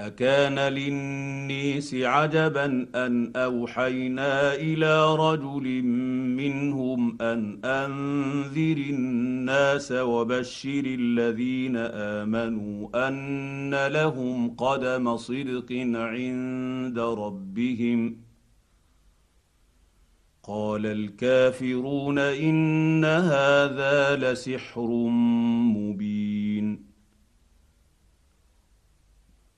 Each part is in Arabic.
أكان للنيس عجبا أن أوحينا إلى رجل منهم أن أنذر الناس وبشر الذين آمنوا أن لهم قدم صدق عند ربهم. قال الكافرون إن هذا لسحر مبين.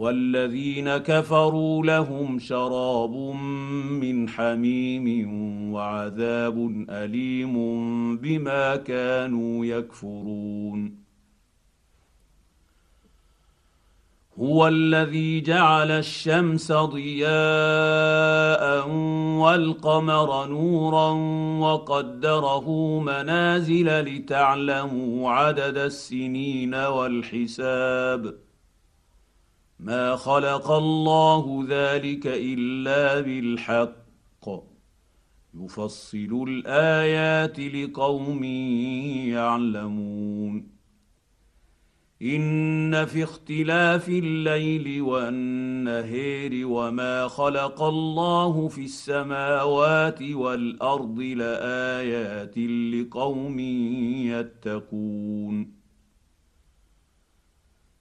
والذين كفروا لهم شراب من حميم وعذاب أليم بما كانوا يكفرون. هو الذي جعل الشمس ضياء والقمر نورا وقدره منازل لتعلموا عدد السنين والحساب. ما خلق الله ذلك الا بالحق. يفصل الايات لقوم يعلمون. ان في اختلاف الليل والنهير وما خلق الله في السماوات والارض لايات لقوم يتقون.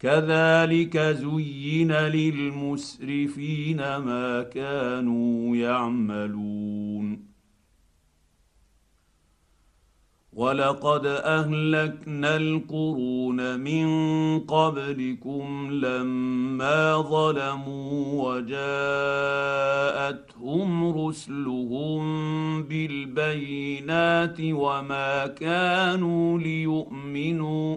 كذلك زين للمسرفين ما كانوا يعملون. ولقد أهلكنا القرون من قبلكم لما ظلموا وجاءتهم رسلهم بالبينات وما كانوا ليؤمنوا.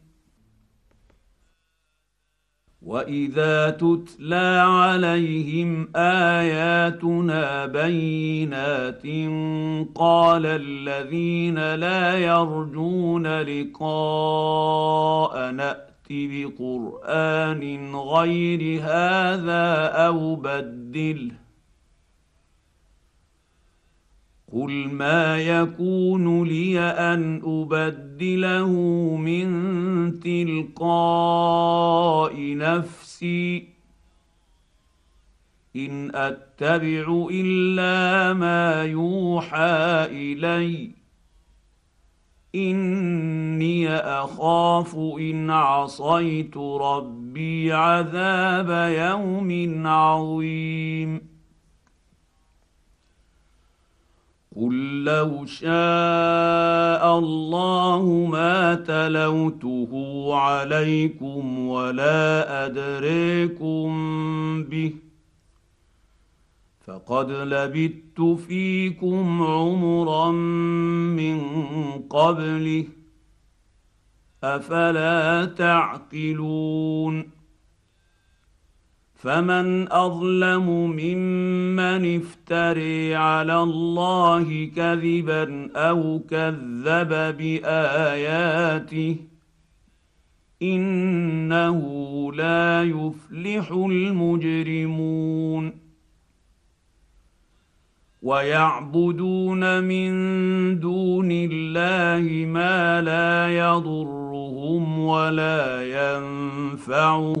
واذا تتلى عليهم اياتنا بينات قال الذين لا يرجون لقاء نأتي بقران غير هذا أو بدله قل ما يكون لي ان ابدله من تلقاء نفسي ان اتبع الا ما يوحى اليّ اني اخاف ان عصيت ربي عذاب يوم عظيم قل لو شاء الله ما تلوته عليكم ولا ادريكم به فقد لبثت فيكم عمرا من قبله افلا تعقلون فمن أظلم ممن افتري على الله كذبا أو كذب بآياته إنه لا يفلح المجرمون ويعبدون من دون الله ما لا يضرهم ولا ينفعهم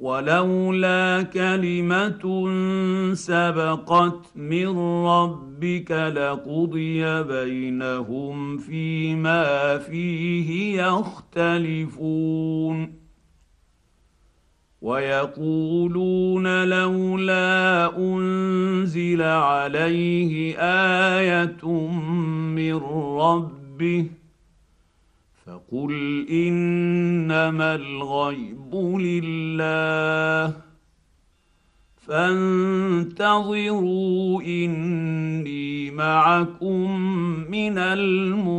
ولولا كلمة سبقت من ربك لقضي بينهم فيما فيه يختلفون. ويقولون لولا أنزل عليه آية من ربه فقل إنما الغيب لله فانتظروا إني معكم من المنتظرين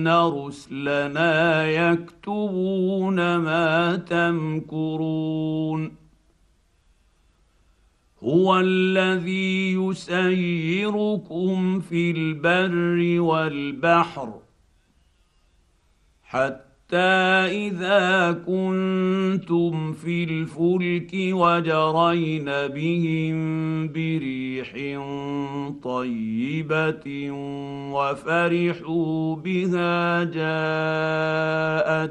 ان رسلنا يكتبون ما تمكرون هو الذي يسيركم في البر والبحر حتى إذا كنتم في الفلك وجرين بهم بريح طيبة وفرحوا بها جاءتها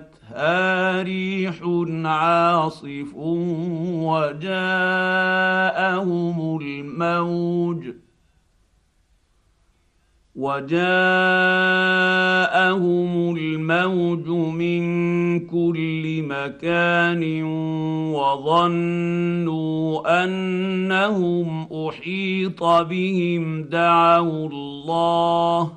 ريح عاصف وجاءهم الموج وجاءهم الموج من كل مكان وظنوا أنهم أحيط بهم دعوا الله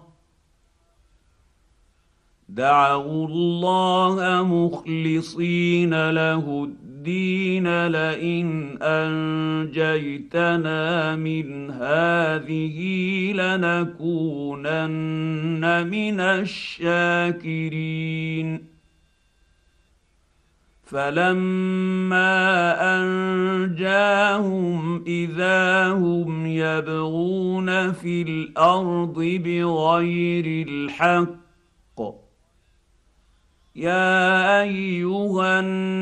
دعوا الله مخلصين له الدين الدين لئن أنجيتنا من هذه لنكونن من الشاكرين. فلما أنجاهم إذا هم يبغون في الأرض بغير الحق يا أيها الناس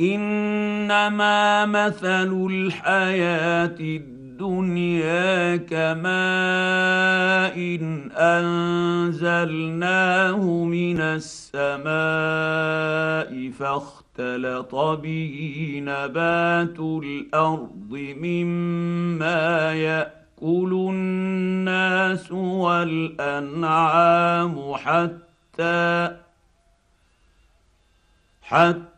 إنما مثل الحياة الدنيا كماء إن أنزلناه من السماء فاختلط به نبات الأرض مما يأكل الناس والأنعام حتى حتى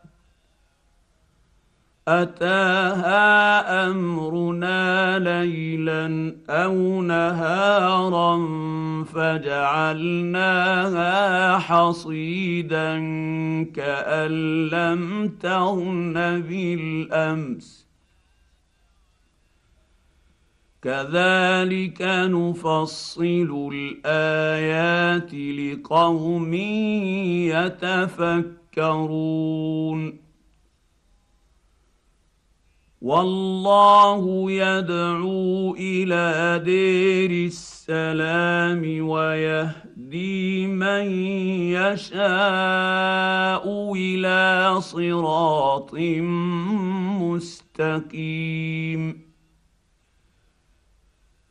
أتاها أمرنا ليلا أو نهارا فجعلناها حصيدا كأن لم تغن بالأمس. كذلك نفصل الآيات لقوم يتفكرون. والله يدعو إلى دير السلام ويهدي من يشاء إلى صراط مستقيم.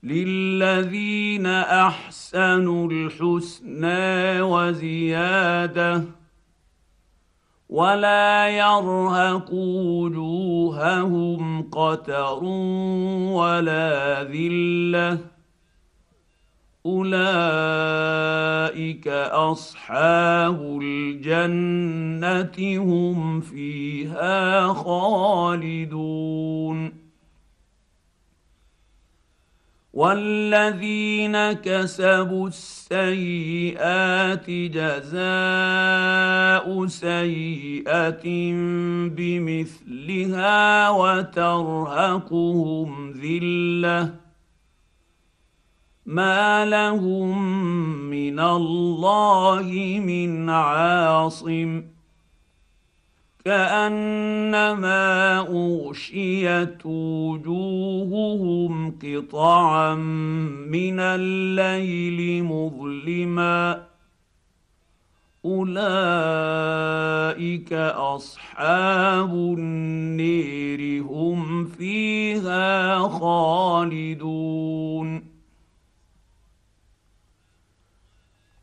للذين أحسنوا الحسنى وزيادة ولا يرهق وجوههم قتر ولا ذله اولئك اصحاب الجنه هم فيها خالدون والذين كسبوا السيئات جزاء سيئة بمثلها وترهقهم ذلة ما لهم من الله من عاصم كأنما أغشيت وجوههم قطعا من الليل مظلما. أولئك أصحاب النير هم فيها خالدون.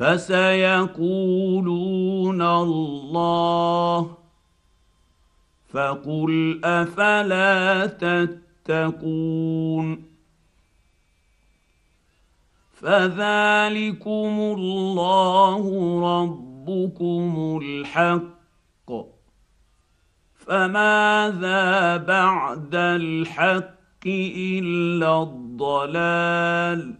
فسيقولون الله فقل أفلا تتقون فذلكم الله ربكم الحق فماذا بعد الحق إلا الضلال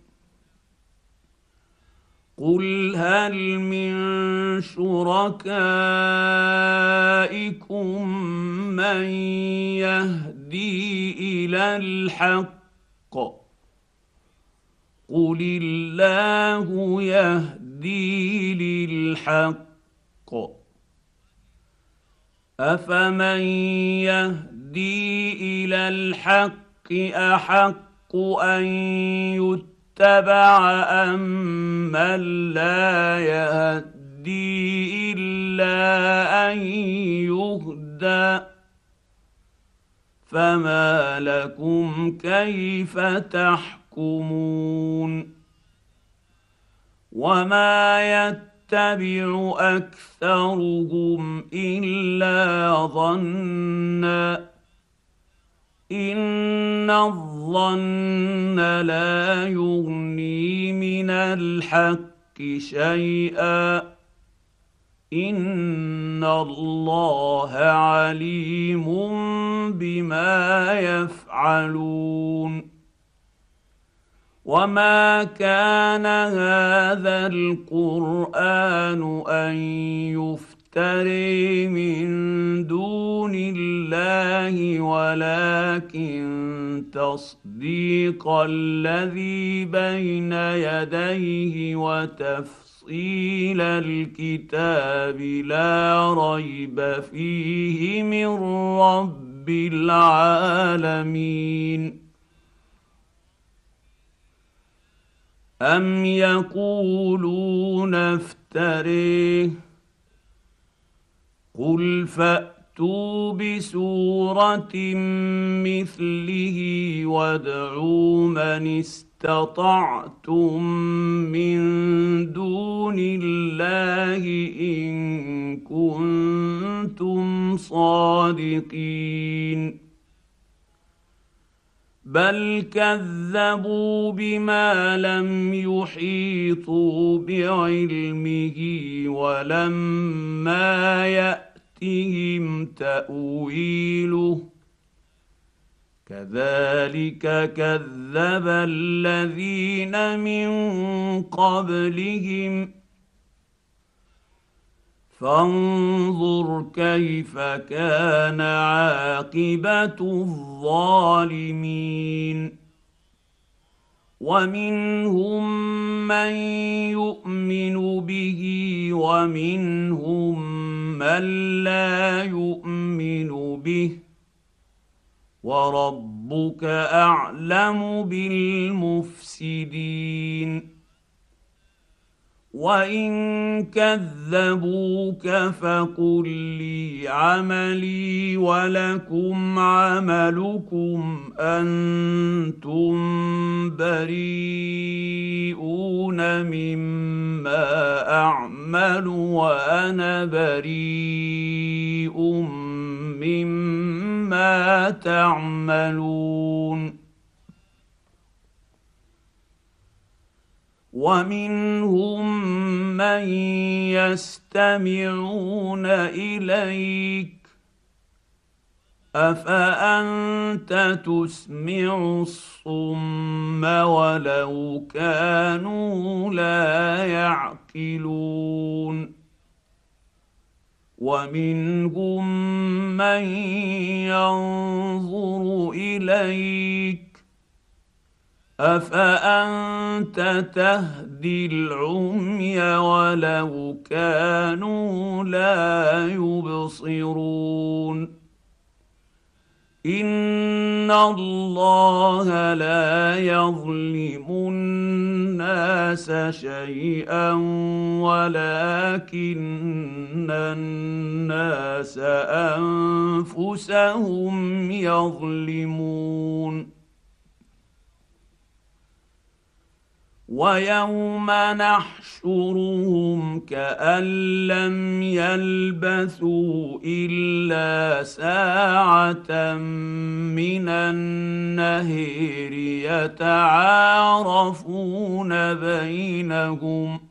قل هل من شركائكم من يهدي إلى الحق قل الله يهدي للحق افمن يهدي إلى الحق احق ان يتبع اتبع أمن لا يهدي إلا أن يهدى. فما لكم كيف تحكمون؟ وما يتبع أكثرهم إلا ظنا. ان الظن لا يغني من الحق شيئا ان الله عليم بما يفعلون وما كان هذا القران ان يفتح يفتري من دون الله ولكن تصديق الذي بين يديه وتفصيل الكتاب لا ريب فيه من رب العالمين. أم يقولون افتريه؟ قل فات فاتوا بسوره مثله وادعوا من استطعتم من دون الله ان كنتم صادقين بل كذبوا بما لم يحيطوا بعلمه ولما ياتهم تاويله كذلك كذب الذين من قبلهم فانظر كيف كان عاقبة الظالمين ومنهم من يؤمن به ومنهم من لا يؤمن به وربك أعلم بالمفسدين وان كذبوك فقل لي عملي ولكم عملكم أنتم بريئون مما اعمل وأنا بريء مما تعملون ومنهم من يستمعون إليك. أفأنت تسمع الصم ولو كانوا لا يعقلون؟ ومنهم من ينظر إليك. افانت تهدي العمي ولو كانوا لا يبصرون ان الله لا يظلم الناس شيئا ولكن الناس انفسهم يظلمون ويوم نحشرهم كأن لم يلبثوا إلا ساعة من النهير يتعارفون بينهم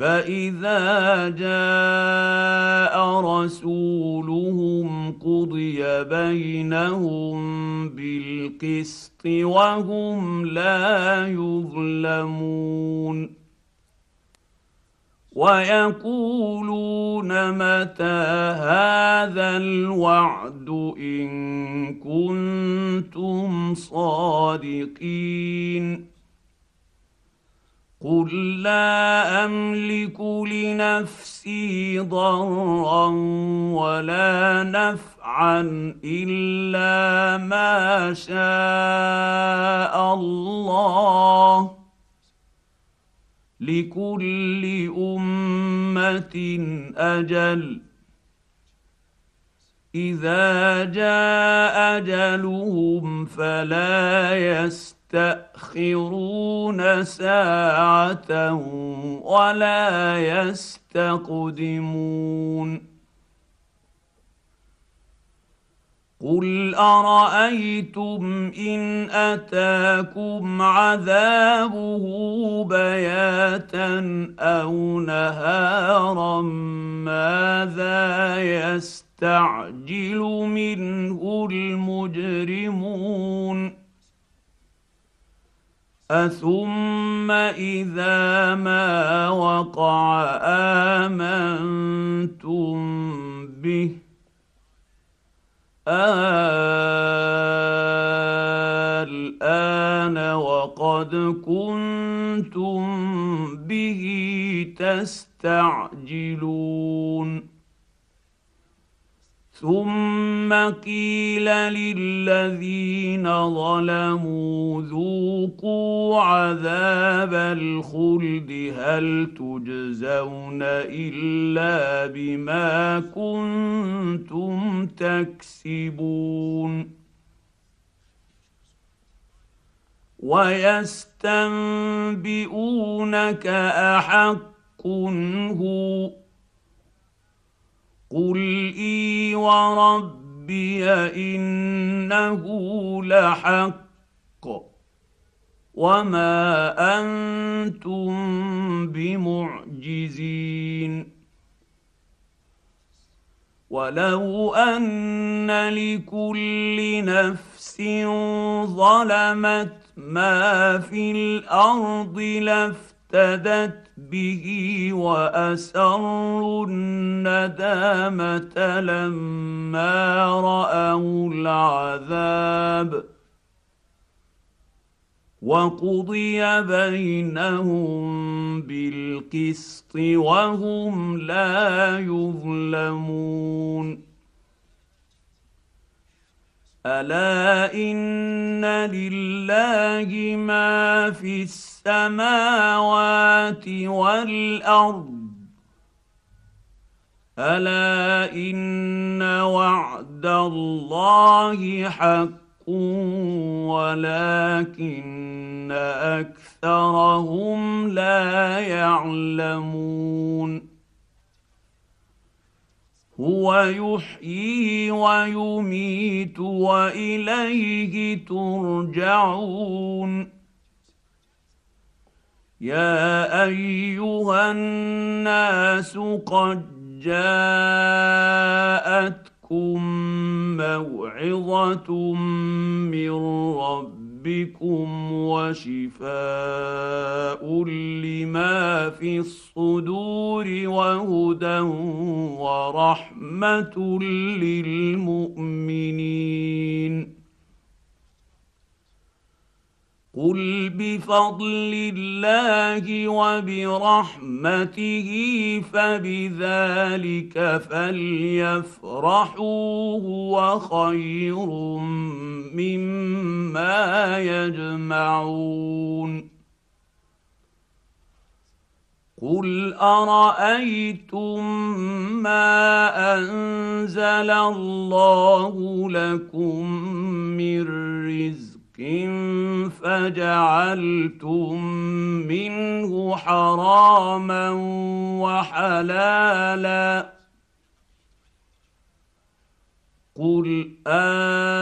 فاذا جاء رسولهم قضي بينهم بالقسط وهم لا يظلمون ويقولون متى هذا الوعد ان كنتم صادقين قل لا املك لنفسي ضرا ولا نفعا الا ما شاء الله لكل امه أجل اذا جاء اجلهم فلا يستطيعون يستأخرون ساعة ولا يستقدمون. قل أرأيتم إن أتاكم عذابه بياتا أو نهارا ماذا يستعجل منه المجرمون؟ اثم اذا ما وقع امنتم به الان وقد كنتم به تستعجلون ثم قيل للذين ظلموا ذوقوا عذاب الخلد هل تجزون إلا بما كنتم تكسبون. ويستنبئونك أحق هو قل اي وربي انه لحق وما أنتم بمعجزين ولو ان لكل نفس ظلمت ما في الأرض لافتدت به وأسروا الندامة لما رأوا العذاب وقضي بينهم بالقسط وهم لا يظلمون الا ان لله ما في السماوات والارض الا ان وعد الله حق ولكن اكثرهم لا يعلمون هو يحيي ويميت وإليه ترجعون. يا أيها الناس قد جاءتكم موعظة من ربكم ربكم وشفاء لما في الصدور وهدى ورحمه للمؤمنين قل بفضل الله وبرحمته فبذلك فليفرحوا هو خير مما يجمعون قل ارايتم ما انزل الله لكم من رزق فجعلتم منه حراما وحلالا قل آه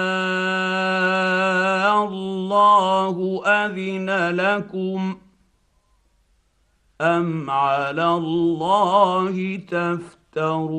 الله اذن لكم ام على الله تفترون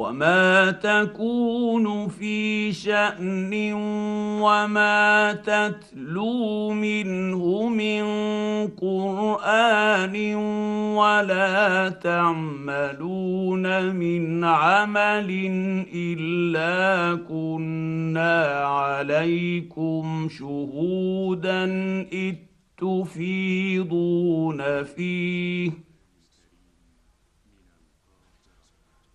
وما تكون في شان وما تتلو منه من قران ولا تعملون من عمل الا كنا عليكم شهودا اذ تفيضون فيه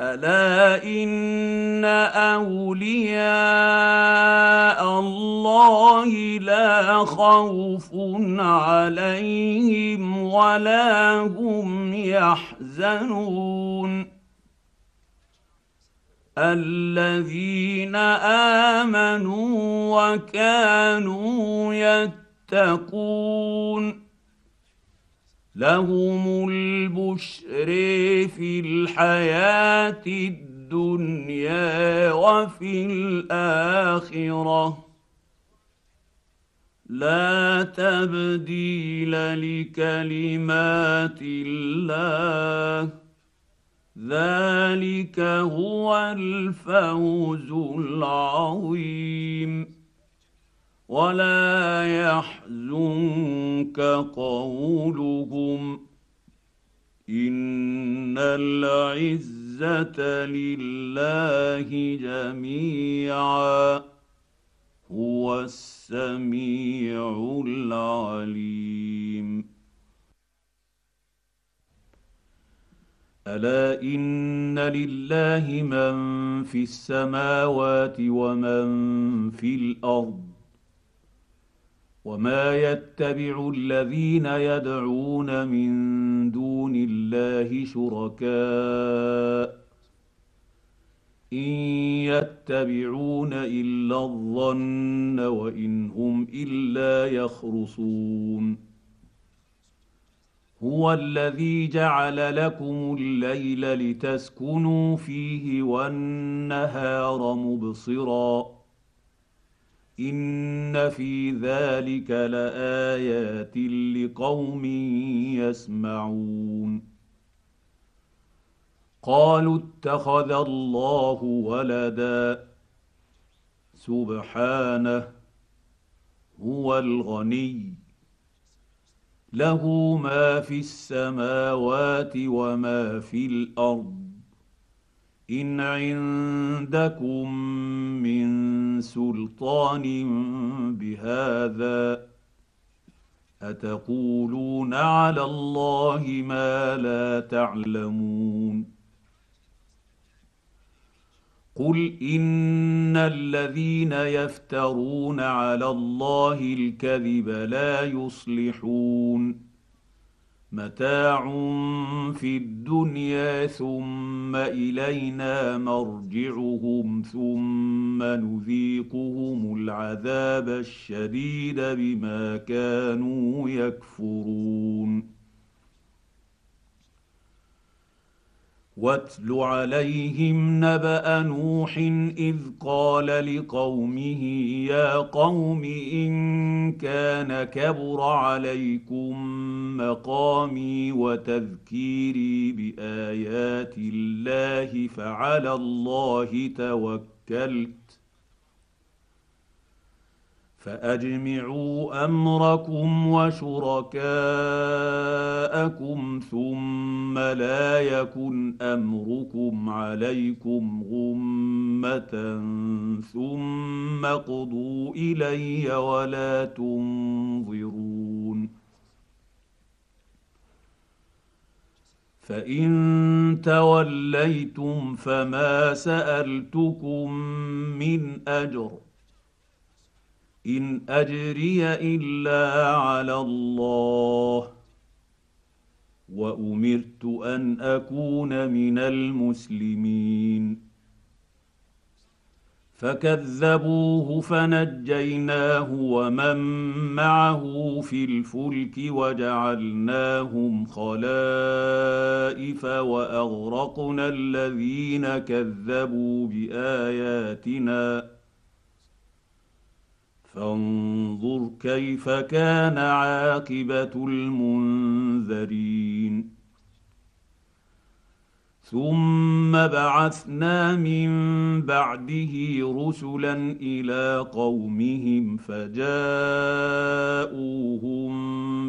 الا ان اولياء الله لا خوف عليهم ولا هم يحزنون الذين امنوا وكانوا يتقون لهم البشر في الحياة الدنيا وفي الآخرة. لا تبديل لكلمات الله. ذلك هو الفوز العظيم. ولا يحزنك قولهم إن العزة لله جميعا هو السميع العليم. ألا إن لله من في السماوات ومن في الأرض وما يتبع الذين يدعون من دون الله شركاء ان يتبعون الا الظن وان هم الا يخرصون هو الذي جعل لكم الليل لتسكنوا فيه والنهار مبصرا ان في ذلك لايات لقوم يسمعون قالوا اتخذ الله ولدا سبحانه هو الغني له ما في السماوات وما في الأرض ان عندكم من سلطان بهذا أتقولون على الله ما لا تعلمون قل إن الذين يفترون على الله الكذب لا يصلحون متاع في الدنيا ثم الينا مرجعهم ثم نذيقهم العذاب الشديد بما كانوا يكفرون واتل عليهم نبأ نوح إذ قال لقومه يا قوم إن كان كبر عليكم مقامي وتذكيري بآيات الله فعلى الله توكلت فأجمعوا أمركم وشركاءكم ثم لا يكن أمركم عليكم غمة ثم اقضوا إلي ولا تنظرون فإن توليتم فما سألتكم من أجر إن أجري إلا على الله. وأمرت أن أكون من المسلمين. فكذبوه فنجيناه ومن معه في الفلك وجعلناهم خلائف وأغرقنا الذين كذبوا بآياتنا. فانظر كيف كان عاقبة المنذرين. ثم بعثنا من بعده رسلا إلى قومهم فجاءوهم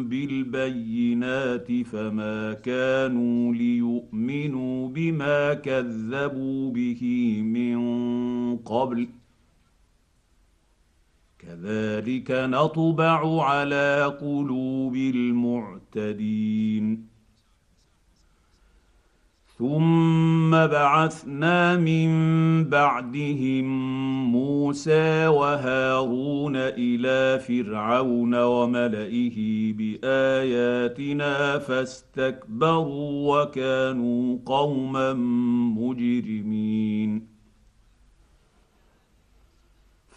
بالبينات فما كانوا ليؤمنوا بما كذبوا به من قبل. كذلك نطبع على قلوب المعتدين. ثم بعثنا من بعدهم موسى وهارون إلى فرعون وملئه بآياتنا فاستكبروا وكانوا قوما مجرمين.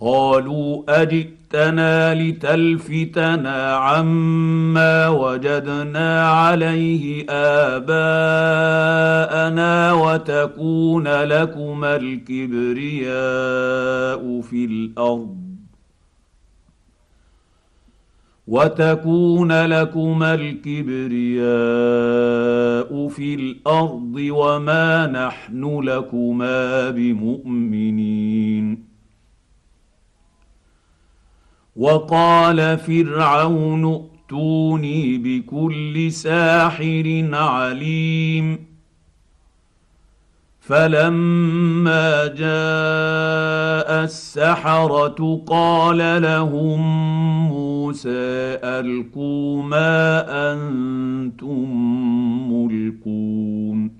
قالوا أجئتنا لتلفتنا عما وجدنا عليه آباءنا وتكون لكما الكبرياء في الأرض. وتكون لكما الكبرياء في الأرض وما نحن لكما بمؤمنين. وقال فرعون ائتوني بكل ساحر عليم. فلما جاء السحرة قال لهم موسى ألقوا ما أنتم ملقون.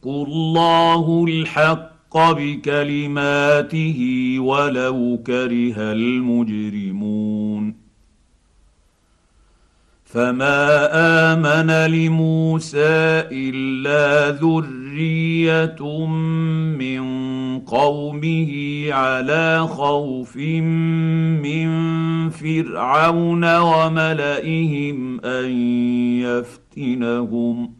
يحق الله الحق بكلماته ولو كره المجرمون. فما آمن لموسى إلا ذرية من قومه على خوف من فرعون وملئهم أن يفتنهم.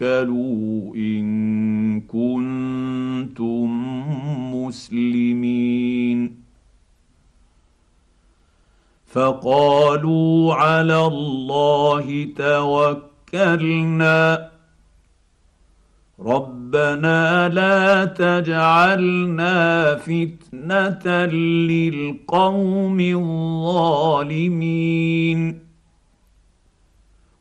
توكلوا إن كنتم مسلمين. فقالوا على الله توكلنا. ربنا لا تجعلنا فتنة للقوم الظالمين.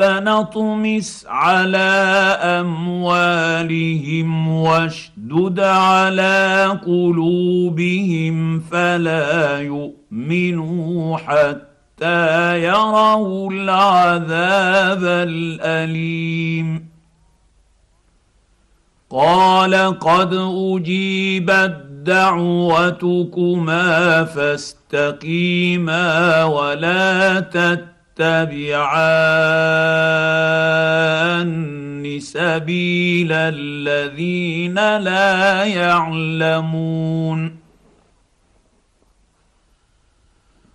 ربنا اطمس على أموالهم واشدد على قلوبهم فلا يؤمنوا حتى يروا العذاب الأليم. قال قد أجيبت دعوتكما فاستقيما ولا تتبعوا تتبعان سبيل الذين لا يعلمون.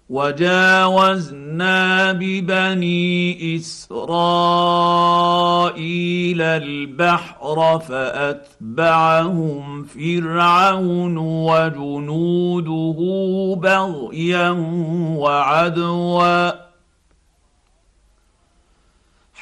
وجاوزنا ببني إسرائيل البحر فأتبعهم فرعون وجنوده بغيا وعدوا.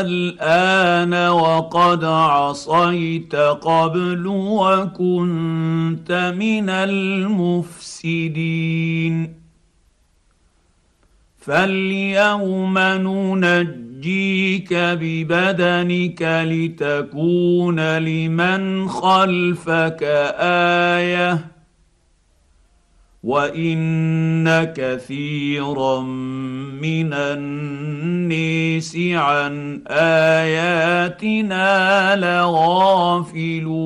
الآن وقد عصيت قبل وكنت من المفسدين. فاليوم ننجيك ببدنك لتكون لمن خلفك آية. وان كثيرا من النيس عن اياتنا لغافلون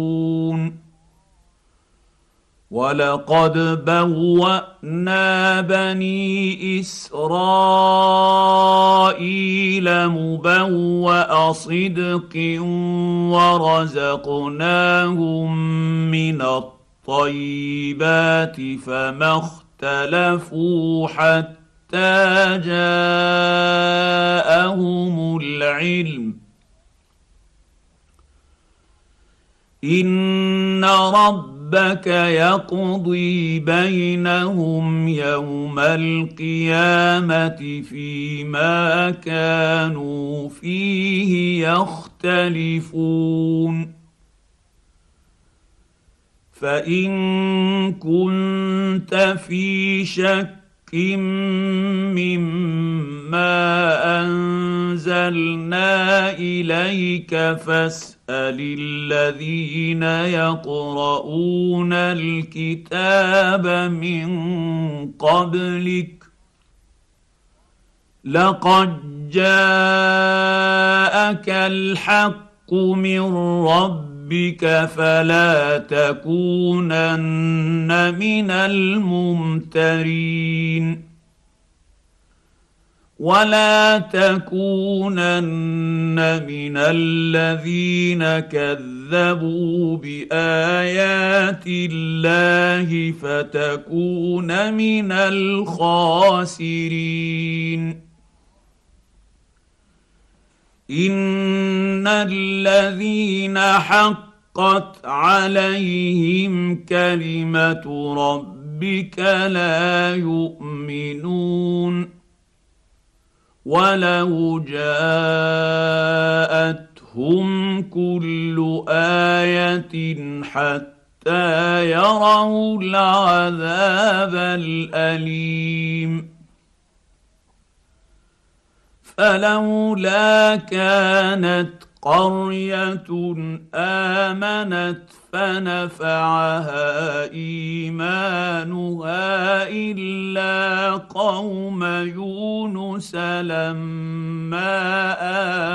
ولقد بوانا بني اسرائيل مبوا صدق ورزقناهم من الطيب الطيبات فما اختلفوا حتى جاءهم العلم. إن ربك يقضي بينهم يوم القيامة فيما كانوا فيه يختلفون. فإن كنت في شك مما أنزلنا إليك فاسأل الذين يقرؤون الكتاب من قبلك لقد جاءك الحق من ربك ربك فلا تكونن من الممترين. ولا تكونن من الذين كذبوا بآيات الله فتكون من الخاسرين. ان الذين حقت عليهم كلمه ربك لا يؤمنون ولو جاءتهم كل إيه حتى يروا العذاب الاليم فلولا كانت قرية آمنت فنفعها إيمانها إلا قوم يونس لما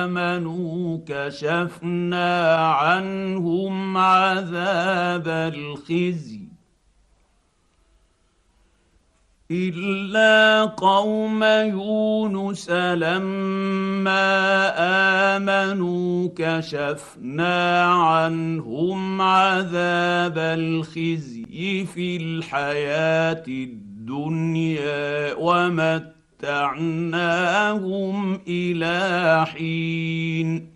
آمنوا كشفنا عنهم عذاب الخزي إلا قوم يونس لما آمنوا كشفنا عنهم عذاب الخزي في الحياة الدنيا ومتعناهم إلى حين.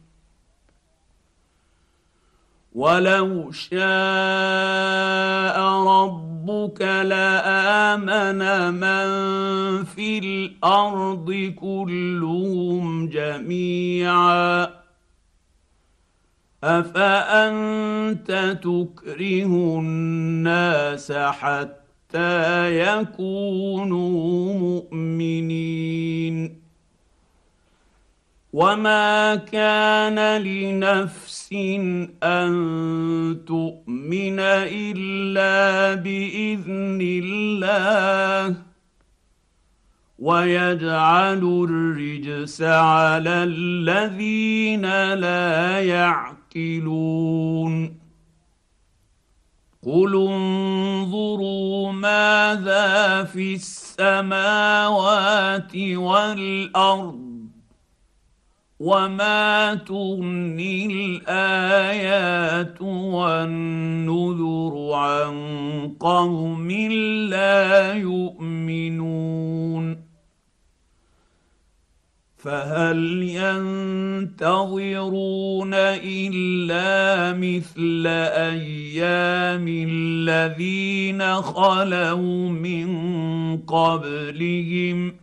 ولو شاء ربك لآمن من في الأرض كلهم جميعا. أفأنت تكره الناس حتى يكونوا مؤمنين؟ وما كان لنفس ان تؤمن الا باذن الله ويجعل الرجس على الذين لا يعقلون قل انظروا ماذا في السماوات والارض وما تغني الايات والنذر عن قوم لا يؤمنون فهل ينتظرون الا مثل أيام الذين خلوا من قبلهم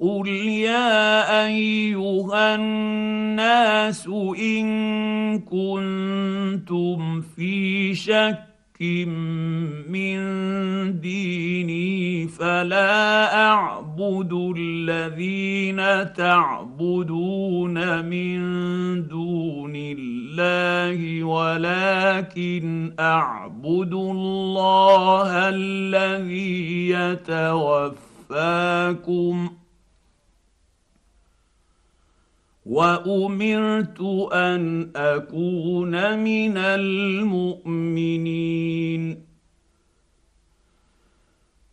قل يا ايها الناس ان كنتم في شك من ديني فلا اعبد الذين تعبدون من دون الله ولكن اعبد الله الذي يتوفاكم وأمرت أن أكون من المؤمنين.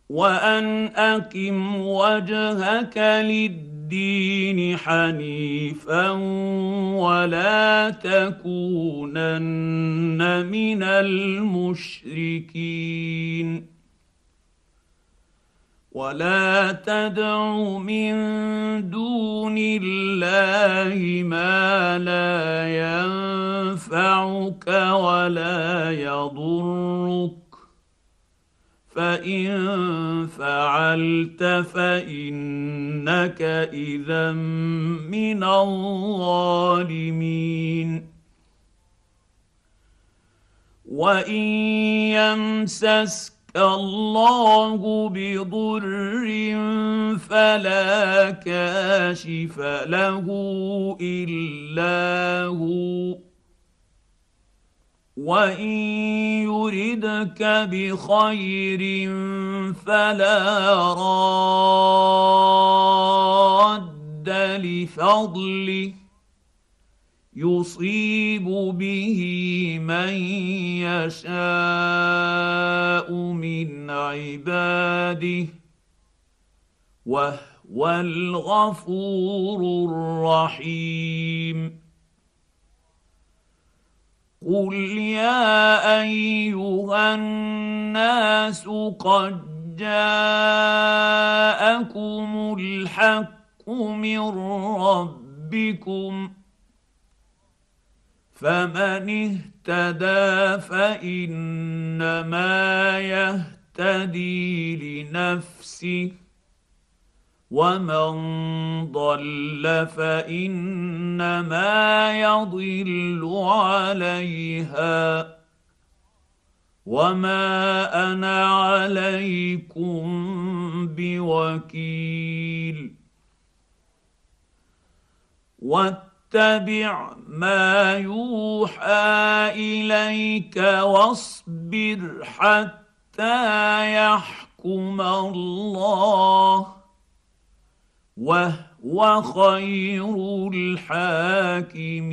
وأن أقم وجهك للدين حنيفا ولا تكونن من المشركين. ولا تدع من دون الله ما لا ينفعك ولا يضرك. فإن فعلت فإنك إذا من الظالمين. وإن يمسسك الله بضر فلا كاشف له الا هو وان يردك بخير فلا راد لفضله يصيب به من يشاء من عباده وهو الغفور الرحيم قل يا ايها الناس قد جاءكم الحق من ربكم فمن اهتدى فإنما يهتدي لنفسه ومن ضل فإنما يضل عليها. وما أنا عليكم بوكيل. واتبع ما يوحى إليك واصبر حتى يحكم الله وهو خير الحاكمين.